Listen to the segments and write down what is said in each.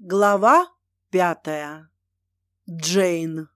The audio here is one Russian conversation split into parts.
Глава пятая. Джейн.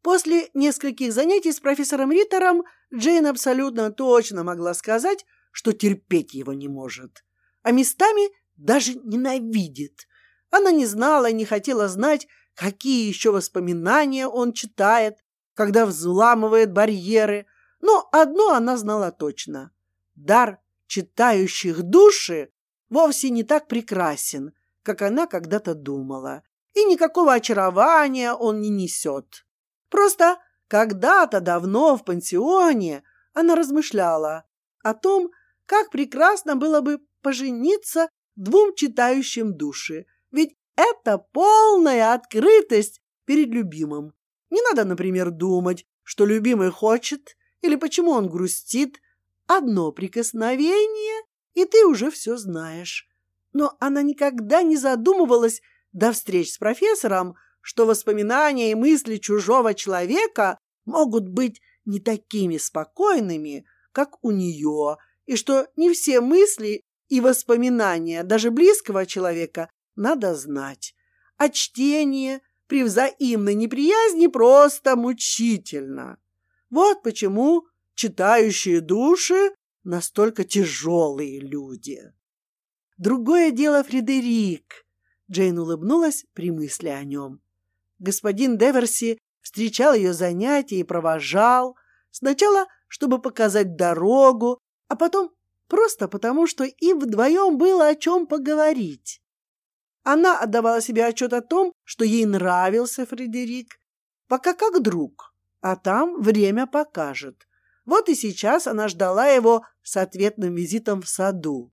После нескольких занятий с профессором Риттером Джейн абсолютно точно могла сказать, что терпеть его не может, а местами даже ненавидит. Она не знала и не хотела знать, какие еще воспоминания он читает, когда взламывает барьеры, но одно она знала точно. Дар читающих души вовсе не так прекрасен, как она когда-то думала, и никакого очарования он не несет. Просто когда-то давно в пансионе она размышляла о том, как прекрасно было бы пожениться двум читающим души, ведь это полная открытость перед любимым. Не надо, например, думать, что любимый хочет или почему он грустит. Одно прикосновение, и ты уже все знаешь но она никогда не задумывалась до встреч с профессором, что воспоминания и мысли чужого человека могут быть не такими спокойными, как у нее, и что не все мысли и воспоминания даже близкого человека надо знать. А чтение при взаимной неприязни просто мучительно. Вот почему читающие души настолько тяжелые люди. Другое дело Фредерик. Джейн улыбнулась при мысли о нем. Господин Деверси встречал ее занятия и провожал. Сначала, чтобы показать дорогу, а потом просто потому, что им вдвоем было о чем поговорить. Она отдавала себе отчет о том, что ей нравился Фредерик, пока как друг, а там время покажет. Вот и сейчас она ждала его с ответным визитом в саду.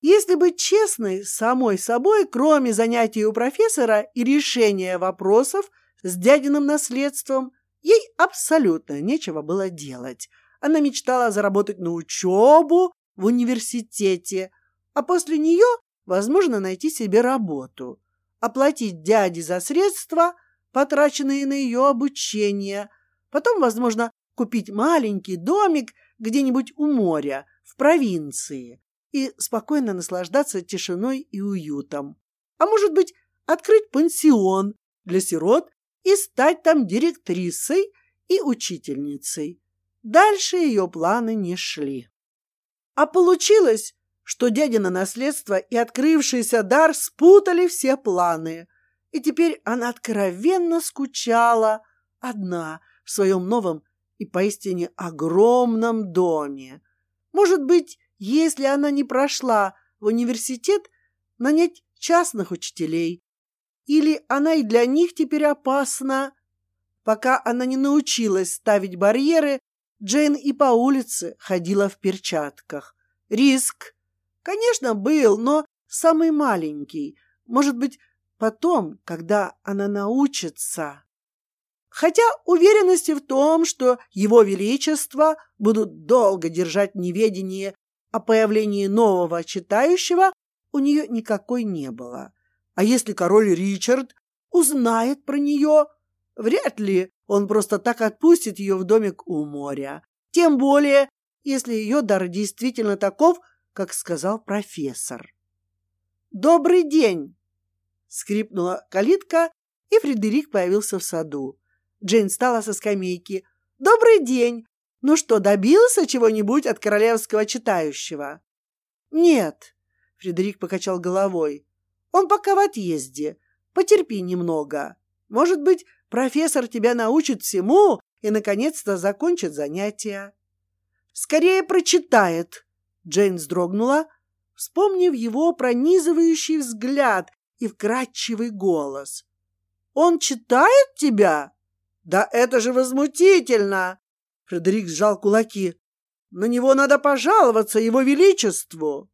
Если быть честной самой собой, кроме занятий у профессора и решения вопросов с дядиным наследством, ей абсолютно нечего было делать. Она мечтала заработать на учебу в университете, а после нее, возможно, найти себе работу, оплатить дяде за средства, потраченные на ее обучение, потом, возможно, купить маленький домик где-нибудь у моря, в провинции, и спокойно наслаждаться тишиной и уютом. А может быть, открыть пансион для сирот и стать там директрисой и учительницей. Дальше ее планы не шли. А получилось, что дядина наследство и открывшийся дар спутали все планы, и теперь она откровенно скучала одна в своем новом и поистине огромном доме. Может быть, если она не прошла в университет, нанять частных учителей. Или она и для них теперь опасна. Пока она не научилась ставить барьеры, Джейн и по улице ходила в перчатках. Риск, конечно, был, но самый маленький. Может быть, потом, когда она научится. Хотя уверенности в том, что его величество будут долго держать неведение о появлении нового читающего у нее никакой не было. А если король Ричард узнает про нее, вряд ли он просто так отпустит ее в домик у моря. Тем более, если ее дар действительно таков, как сказал профессор. «Добрый день!» — скрипнула калитка, и Фредерик появился в саду. Джейн встала со скамейки. «Добрый день! Ну что, добился чего-нибудь от королевского читающего? Нет, Фредерик покачал головой. Он пока в отъезде. Потерпи немного. Может быть, профессор тебя научит всему и, наконец-то, закончит занятия. Скорее прочитает. Джейн вздрогнула, вспомнив его пронизывающий взгляд и вкрадчивый голос. «Он читает тебя? Да это же возмутительно! Фредерик сжал кулаки. На него надо пожаловаться его величеству.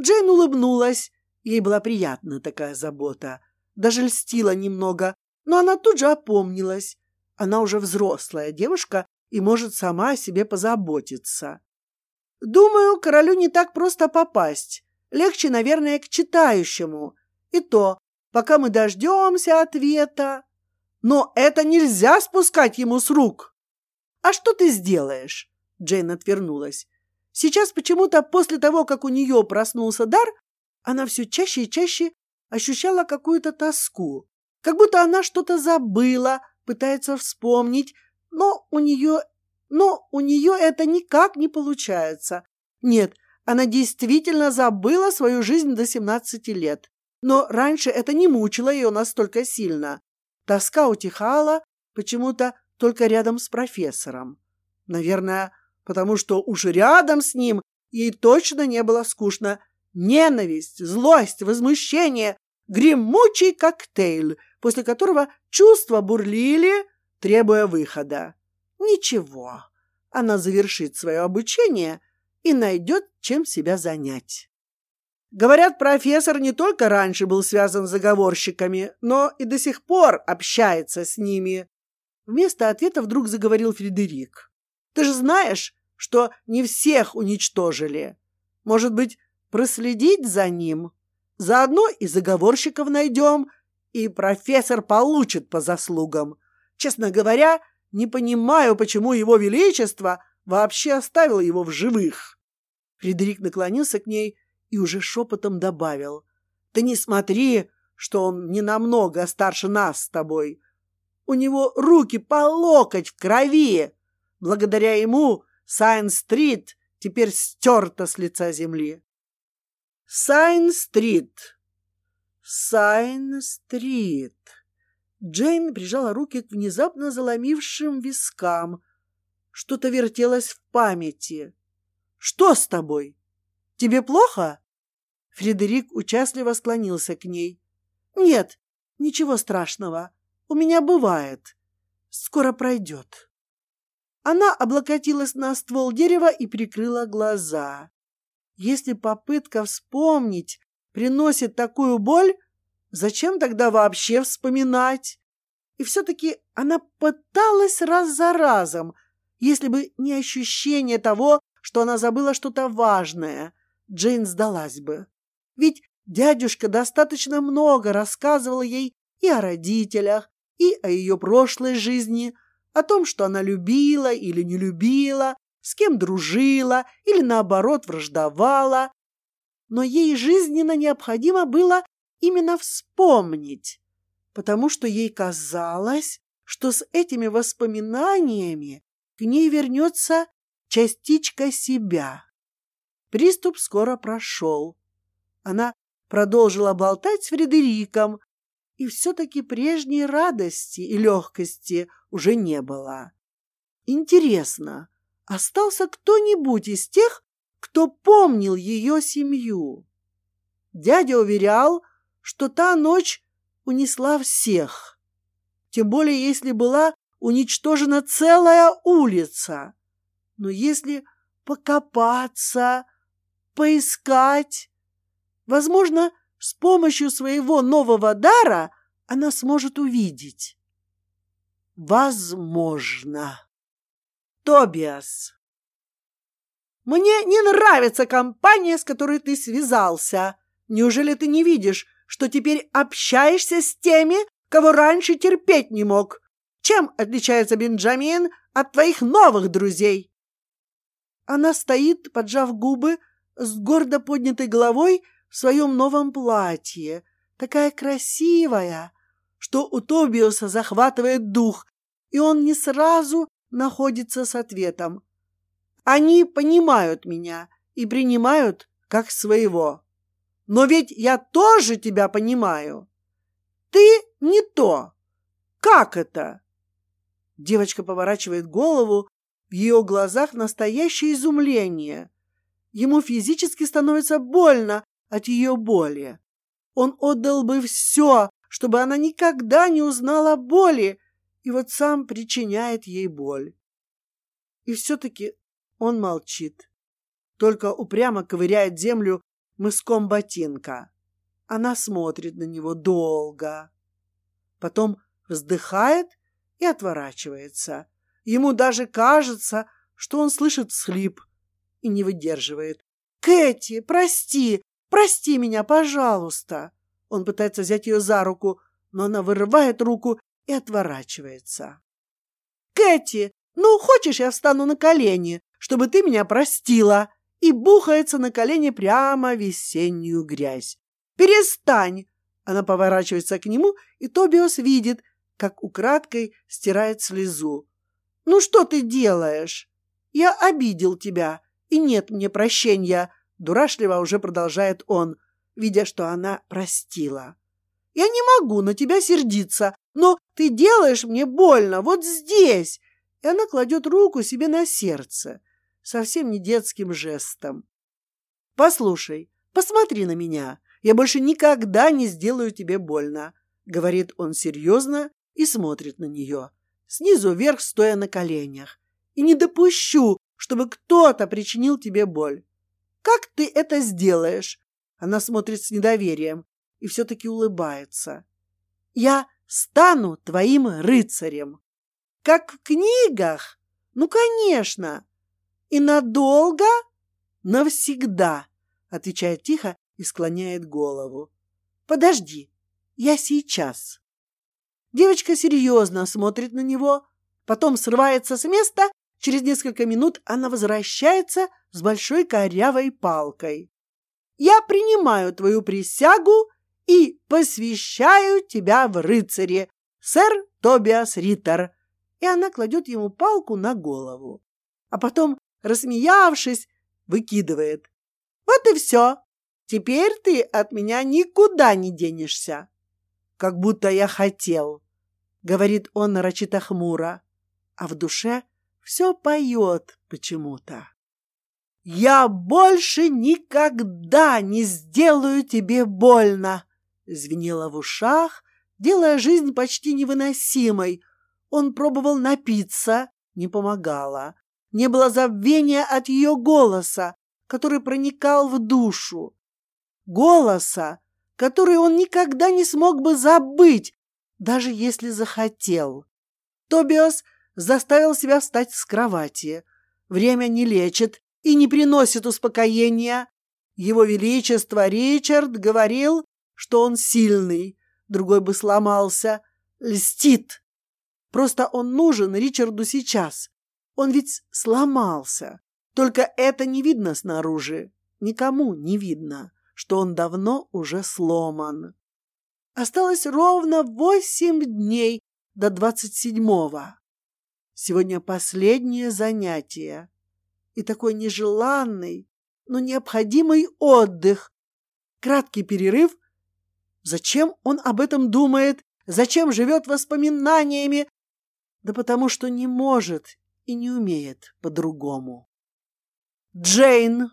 Джейн улыбнулась. Ей была приятна такая забота. Даже льстила немного, но она тут же опомнилась. Она уже взрослая девушка и может сама о себе позаботиться. Думаю, королю не так просто попасть. Легче, наверное, к читающему. И то, пока мы дождемся ответа. Но это нельзя спускать ему с рук. «А что ты сделаешь?» Джейн отвернулась. Сейчас почему-то после того, как у нее проснулся дар, она все чаще и чаще ощущала какую-то тоску, как будто она что-то забыла, пытается вспомнить, но у нее, но у нее это никак не получается. Нет, она действительно забыла свою жизнь до семнадцати лет, но раньше это не мучило ее настолько сильно. Тоска утихала почему-то только рядом с профессором. Наверное, потому что уж рядом с ним ей точно не было скучно. Ненависть, злость, возмущение, гремучий коктейль, после которого чувства бурлили, требуя выхода. Ничего, она завершит свое обучение и найдет, чем себя занять. Говорят, профессор не только раньше был связан с заговорщиками, но и до сих пор общается с ними. Вместо ответа вдруг заговорил Фредерик. Ты же знаешь, что не всех уничтожили. Может быть, проследить за ним? Заодно и заговорщиков найдем, и профессор получит по заслугам. Честно говоря, не понимаю, почему его величество вообще оставил его в живых. Фредерик наклонился к ней и уже шепотом добавил. Ты не смотри, что он не намного старше нас с тобой. У него руки по локоть в крови. Благодаря ему Сайн-стрит теперь стерта с лица земли. Сайн-стрит. Сайн-стрит. Джейн прижала руки к внезапно заломившим вискам. Что-то вертелось в памяти. Что с тобой? Тебе плохо? Фредерик участливо склонился к ней. Нет, ничего страшного. У меня бывает. Скоро пройдет. Она облокотилась на ствол дерева и прикрыла глаза. Если попытка вспомнить приносит такую боль, зачем тогда вообще вспоминать? И все-таки она пыталась раз за разом, если бы не ощущение того, что она забыла что-то важное, Джейн сдалась бы. Ведь дядюшка достаточно много рассказывал ей и о родителях, и о ее прошлой жизни, о том, что она любила или не любила, с кем дружила или наоборот враждовала. Но ей жизненно необходимо было именно вспомнить, потому что ей казалось, что с этими воспоминаниями к ней вернется частичка себя. Приступ скоро прошел. Она продолжила болтать с Фредериком, и все-таки прежней радости и легкости уже не было. Интересно, остался кто-нибудь из тех, кто помнил ее семью? Дядя уверял, что та ночь унесла всех, тем более если была уничтожена целая улица. Но если покопаться, поискать, возможно, с помощью своего нового дара она сможет увидеть. Возможно. Тобиас. Мне не нравится компания, с которой ты связался. Неужели ты не видишь, что теперь общаешься с теми, кого раньше терпеть не мог? Чем отличается Бенджамин от твоих новых друзей? Она стоит, поджав губы, с гордо поднятой головой в своем новом платье, такая красивая, что у Тобиуса захватывает дух, и он не сразу находится с ответом. Они понимают меня и принимают как своего. Но ведь я тоже тебя понимаю. Ты не то. Как это? Девочка поворачивает голову, в ее глазах настоящее изумление. Ему физически становится больно от ее боли. Он отдал бы все, чтобы она никогда не узнала боли, и вот сам причиняет ей боль. И все-таки он молчит, только упрямо ковыряет землю мыском ботинка. Она смотрит на него долго, потом вздыхает и отворачивается. Ему даже кажется, что он слышит всхлип и не выдерживает. «Кэти, прости, прости меня, пожалуйста!» Он пытается взять ее за руку, но она вырывает руку и отворачивается. «Кэти, ну, хочешь, я встану на колени, чтобы ты меня простила?» И бухается на колени прямо весеннюю грязь. «Перестань! Она поворачивается к нему, и Тобиос видит, как украдкой стирает слезу. «Ну что ты делаешь? Я обидел тебя, и нет мне прощения», — дурашливо уже продолжает он, видя, что она простила. «Я не могу на тебя сердиться, но ты делаешь мне больно вот здесь!» И она кладет руку себе на сердце, совсем не детским жестом. «Послушай, посмотри на меня. Я больше никогда не сделаю тебе больно», — говорит он серьезно и смотрит на нее, снизу вверх стоя на коленях. «И не допущу, чтобы кто-то причинил тебе боль. Как ты это сделаешь?» Она смотрит с недоверием и все-таки улыбается. «Я стану твоим рыцарем. Как в книгах? Ну, конечно. И надолго? Навсегда, отвечает тихо и склоняет голову. Подожди, я сейчас. Девочка серьезно смотрит на него, потом срывается с места. Через несколько минут она возвращается с большой корявой палкой. Я принимаю твою присягу и посвящаю тебя в рыцаре, сэр Тобиас Риттер. И она кладет ему палку на голову. А потом, рассмеявшись, выкидывает. Вот и все. Теперь ты от меня никуда не денешься. Как будто я хотел, говорит он нарочито хмуро, а в душе все поет почему-то. Я больше никогда не сделаю тебе больно, звенело в ушах, делая жизнь почти невыносимой. Он пробовал напиться, не помогало. Не было забвения от ее голоса, который проникал в душу. Голоса, который он никогда не смог бы забыть, даже если захотел. Тобиас заставил себя встать с кровати. Время не лечит и не приносит успокоения. Его Величество Ричард говорил, что он сильный, другой бы сломался, льстит. Просто он нужен Ричарду сейчас. Он ведь сломался. Только это не видно снаружи. Никому не видно, что он давно уже сломан. Осталось ровно восемь дней до двадцать седьмого. Сегодня последнее занятие. И такой нежеланный, но необходимый отдых. Краткий перерыв Зачем он об этом думает? Зачем живет воспоминаниями? Да потому что не может и не умеет по-другому. Джейн.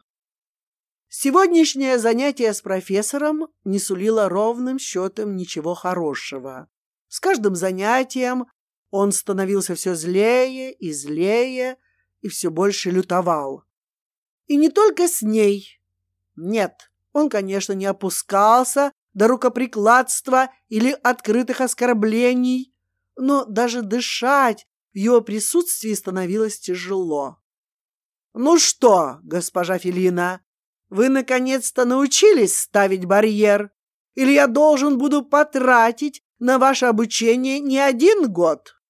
Сегодняшнее занятие с профессором не сулило ровным счетом ничего хорошего. С каждым занятием он становился все злее и злее и все больше лютовал. И не только с ней. Нет, он, конечно, не опускался до рукоприкладства или открытых оскорблений, но даже дышать в его присутствии становилось тяжело. «Ну что, госпожа Филина, вы наконец-то научились ставить барьер? Или я должен буду потратить на ваше обучение не один год?»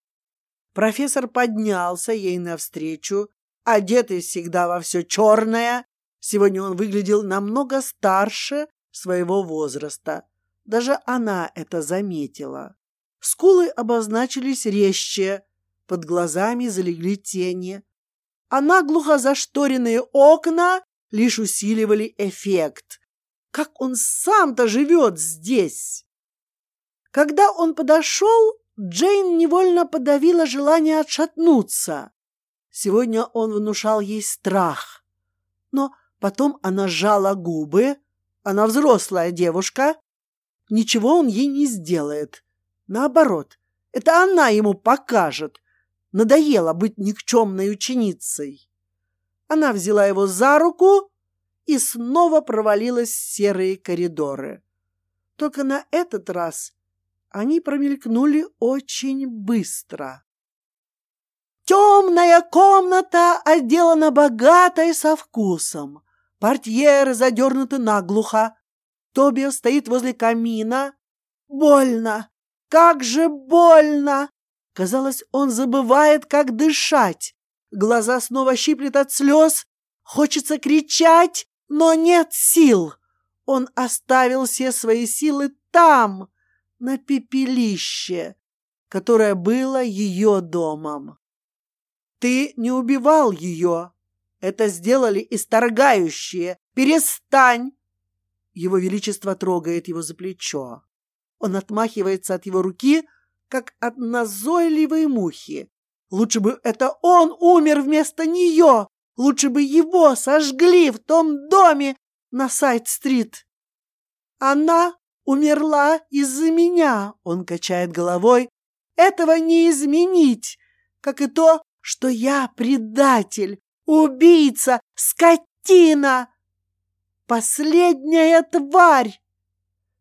Профессор поднялся ей навстречу, одетый всегда во все черное. Сегодня он выглядел намного старше своего возраста. Даже она это заметила. Скулы обозначились резче, под глазами залегли тени, а наглухо зашторенные окна лишь усиливали эффект. Как он сам-то живет здесь? Когда он подошел, Джейн невольно подавила желание отшатнуться. Сегодня он внушал ей страх. Но потом она сжала губы, она взрослая девушка. Ничего он ей не сделает. Наоборот, это она ему покажет. Надоело быть никчемной ученицей. Она взяла его за руку и снова провалилась в серые коридоры. Только на этот раз они промелькнули очень быстро. Темная комната отделана богато и со вкусом. Портьеры задернуты наглухо. Тобиас стоит возле камина. Больно! Как же больно! Казалось, он забывает, как дышать. Глаза снова щиплет от слез. Хочется кричать, но нет сил. он оставил все свои силы там, на пепелище, которое было ее домом. Ты не убивал ее. Это сделали исторгающие. Перестань! Его Величество трогает его за плечо. Он отмахивается от его руки, как от назойливой мухи. Лучше бы это он умер вместо нее. Лучше бы его сожгли в том доме на Сайт-стрит. Она умерла из-за меня, он качает головой. Этого не изменить, как и то, что я предатель, убийца, скотина, последняя тварь.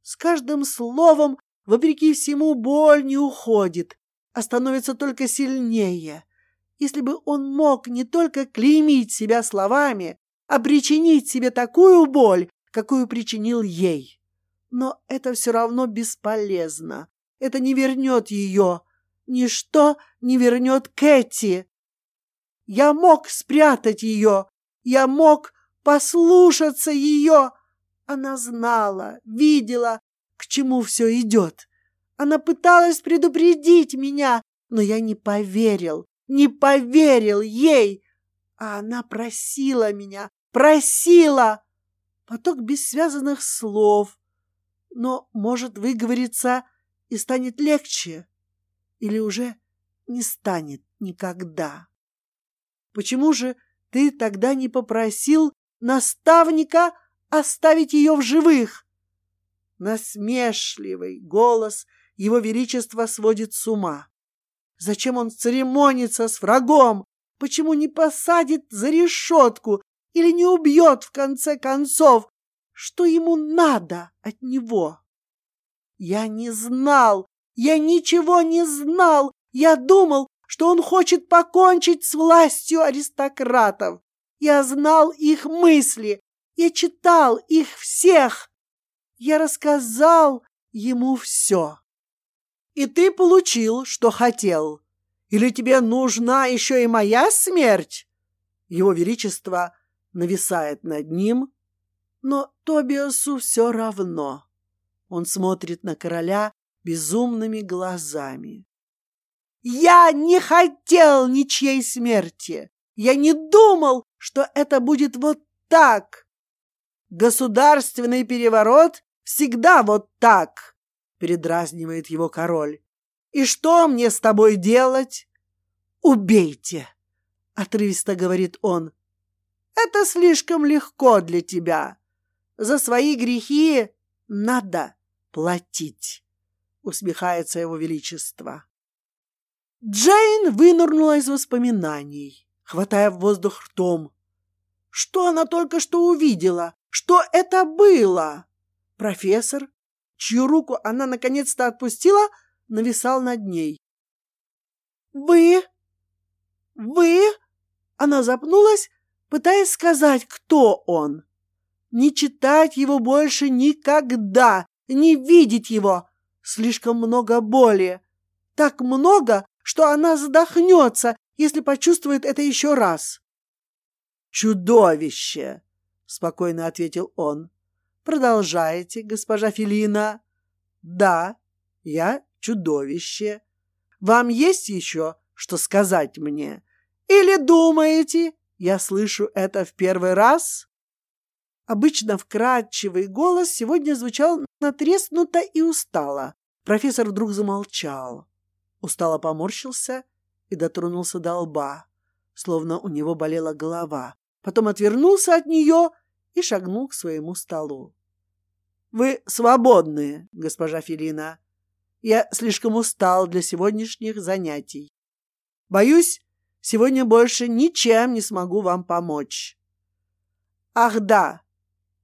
С каждым словом, вопреки всему, боль не уходит, а становится только сильнее. Если бы он мог не только клеймить себя словами, а причинить себе такую боль, какую причинил ей. Но это все равно бесполезно. Это не вернет ее. Ничто не вернет Кэти. Я мог спрятать ее. Я мог послушаться ее. Она знала, видела, к чему все идет. Она пыталась предупредить меня, но я не поверил, не поверил ей. А она просила меня, просила. Поток бессвязанных слов. Но, может, выговориться и станет легче. Или уже не станет никогда. Почему же ты тогда не попросил наставника оставить ее в живых? Насмешливый голос его величества сводит с ума. Зачем он церемонится с врагом? Почему не посадит за решетку или не убьет в конце концов? Что ему надо от него? Я не знал, я ничего не знал. Я думал, что он хочет покончить с властью аристократов. Я знал их мысли, я читал их всех. Я рассказал ему все. И ты получил, что хотел. Или тебе нужна еще и моя смерть? Его Величество нависает над ним, но Тобиасу все равно. Он смотрит на короля безумными глазами. Я не хотел ничьей смерти. Я не думал, что это будет вот так. Государственный переворот всегда вот так, передразнивает его король. И что мне с тобой делать? Убейте, отрывисто говорит он. Это слишком легко для тебя. За свои грехи надо платить, усмехается его величество. Джейн вынырнула из воспоминаний, хватая воздух ртом. Что она только что увидела? Что это было? Профессор, чью руку она наконец-то отпустила, нависал над ней. «Вы? Вы?» Она запнулась, пытаясь сказать, кто он. Не читать его больше никогда, не видеть его. Слишком много боли. Так много, что она задохнется, если почувствует это еще раз. «Чудовище!» — спокойно ответил он. «Продолжайте, госпожа Филина». «Да, я чудовище. Вам есть еще что сказать мне? Или думаете, я слышу это в первый раз?» Обычно вкрадчивый голос сегодня звучал натреснуто и устало. Профессор вдруг замолчал устало поморщился и дотронулся до лба, словно у него болела голова. Потом отвернулся от нее и шагнул к своему столу. «Вы свободны, госпожа Филина. Я слишком устал для сегодняшних занятий. Боюсь, сегодня больше ничем не смогу вам помочь. Ах да,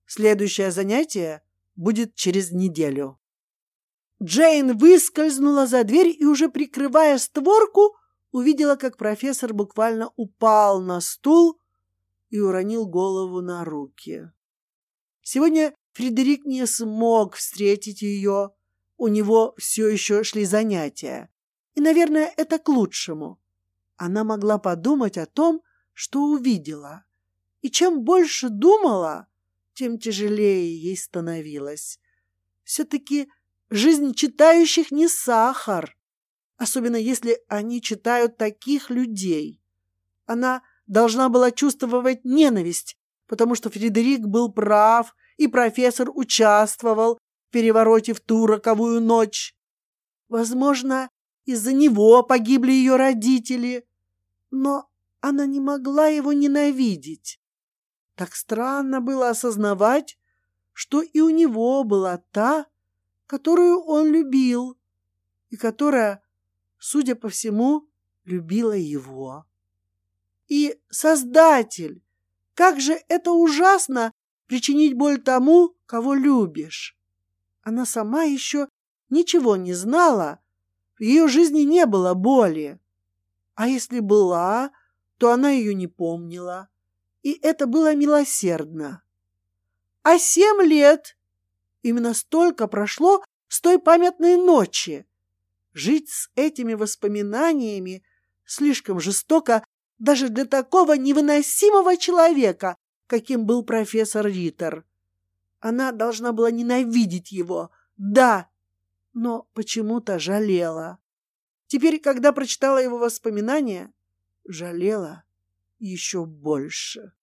следующее занятие будет через неделю». Джейн выскользнула за дверь и, уже прикрывая створку, увидела, как профессор буквально упал на стул и уронил голову на руки. Сегодня Фредерик не смог встретить ее. У него все еще шли занятия. И, наверное, это к лучшему. Она могла подумать о том, что увидела. И чем больше думала, тем тяжелее ей становилось. Все-таки жизнь читающих не сахар, особенно если они читают таких людей. Она должна была чувствовать ненависть, потому что Фредерик был прав, и профессор участвовал в перевороте в ту роковую ночь. Возможно, из-за него погибли ее родители, но она не могла его ненавидеть. Так странно было осознавать, что и у него была та, которую он любил, и которая, судя по всему, любила его. И Создатель, как же это ужасно причинить боль тому, кого любишь. Она сама еще ничего не знала, в ее жизни не было боли. А если была, то она ее не помнила. И это было милосердно. А семь лет, именно столько прошло с той памятной ночи. Жить с этими воспоминаниями слишком жестоко даже для такого невыносимого человека, каким был профессор Риттер. Она должна была ненавидеть его, да, но почему-то жалела. Теперь, когда прочитала его воспоминания, жалела еще больше.